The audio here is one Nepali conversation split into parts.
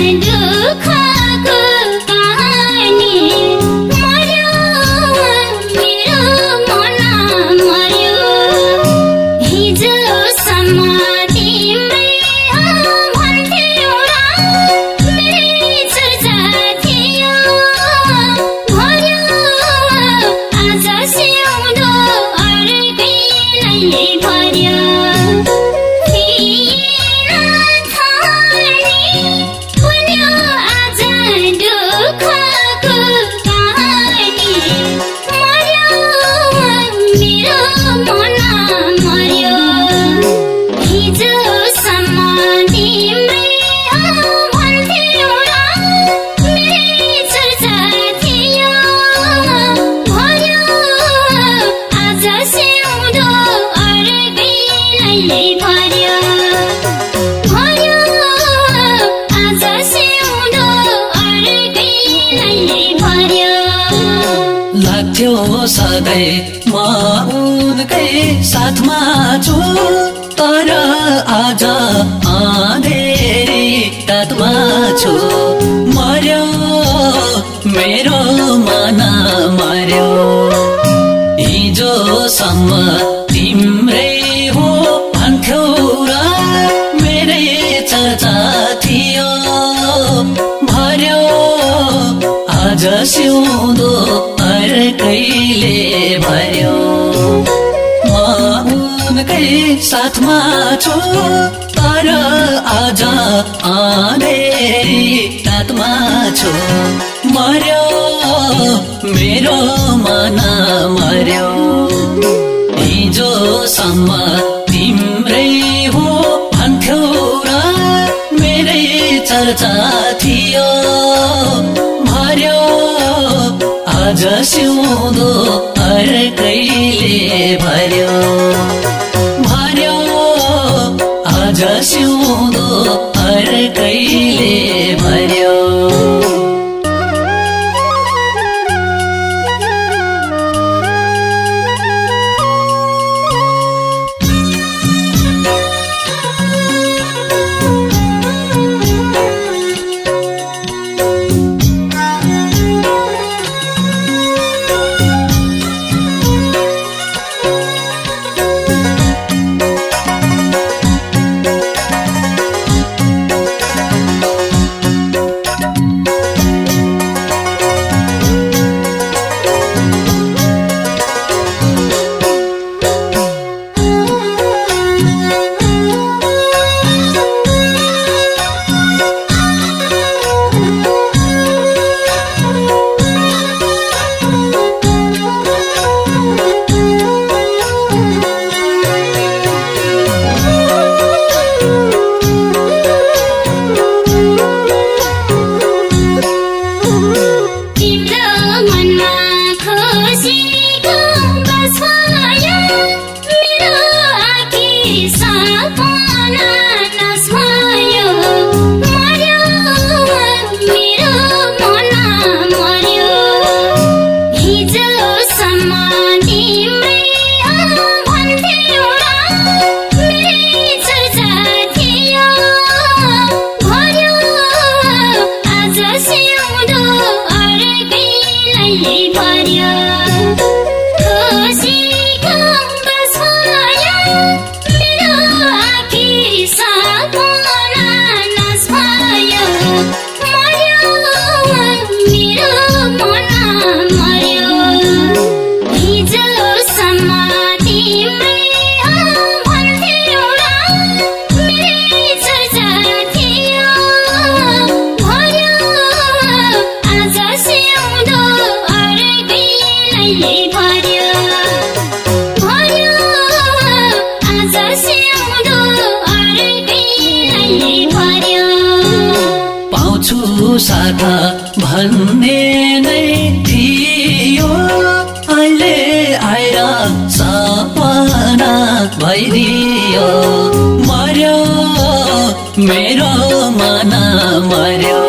and सधैँ म उनकै साथमा छु। तर आज अँधेरी रातमा छु। मर्यो मेरो मन मर्यो। हिजोसम्म तिम्रै हो भन्थ्यौ र मेरै चर्चा थियो। भर्यो आज सिउँदो अर्कैले भन्यो म उनकै साथमा छु? तर आज अँधेरी रातमा छु। मर्यो मेरो मन मर्यो। हिजोसम्म तिम्रै हो भन्थ्यौ र मेरै चर्चा थियो। आज सिउँदो अर्कैले भर्यो। भर्यो आज सिउँदो अर्कैले भर्यो। सपना भइदियो। मर्यो मेरो मन मर्यो।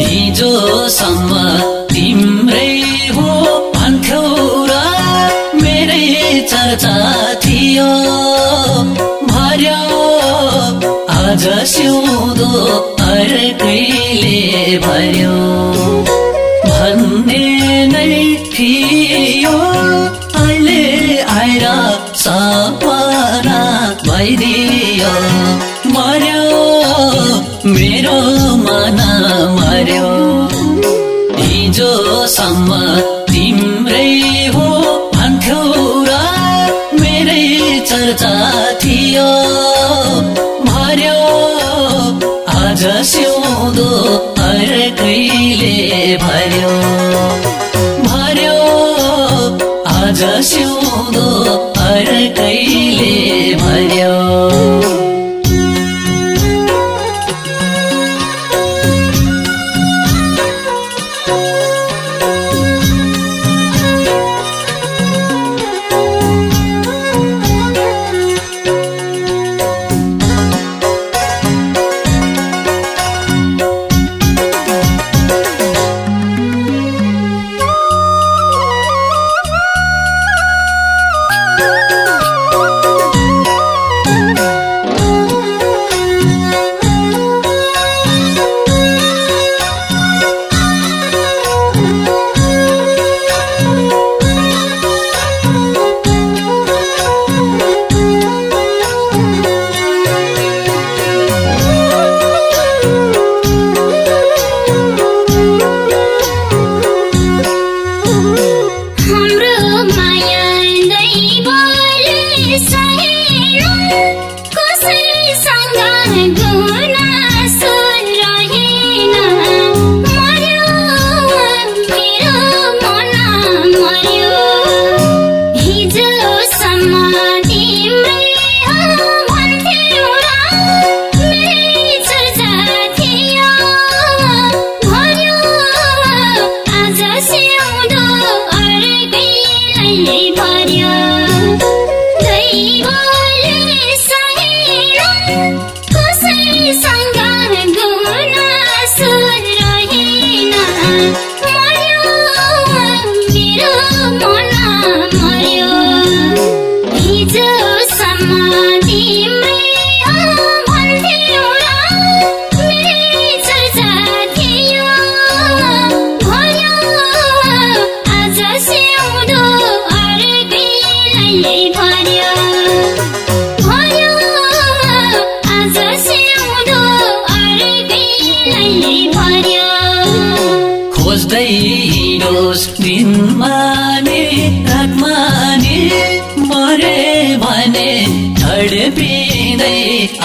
हिजोसम्म तिम्रै हो भन्थ्यौ र मेरै चर्चा थियो। भर्यो आज सिउँदो अर्कैले भर्यो। भन्ने नै थियो। भइदियो। मर्यो मेरो मन मर्यो। हिजोसम्म तिम्रै हो भन्थ्यौ र मेरै चर्चा थियो। आज सिउँदो भर्यो भर्यो। सिउँदो अर्कैले भर्यो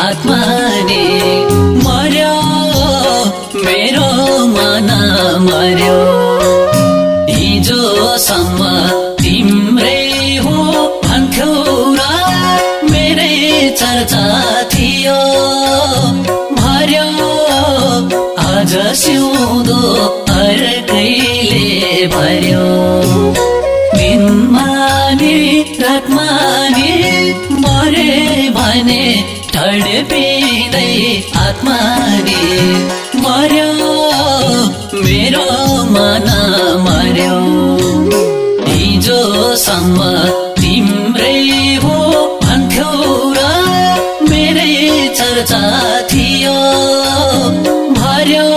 आत्माले मर्यो मेरो मन मर्यो। हिजोसम्म तिम्रै हो भन्थ्यौ र मेरै चर्चा थियो। भर्यो आज सिउँदो अर्कैले भर्यो। दिनमा नि तडपिँदै आत्माले मर्यो मेरो मन मर्यो. हिजोसम्म तिम्रै हो भन्थ्यौ र मेरै चर्चा थियो। भर्यो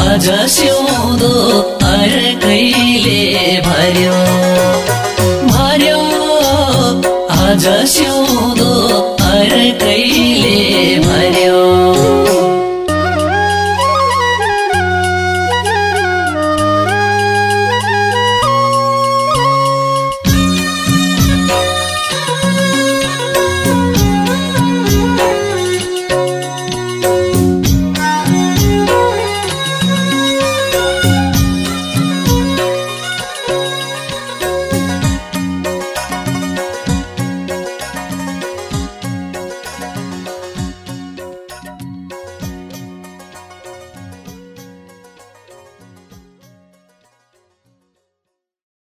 आज सिउँदो अर्कैले भर्यो। भर्यो आज सिउ daí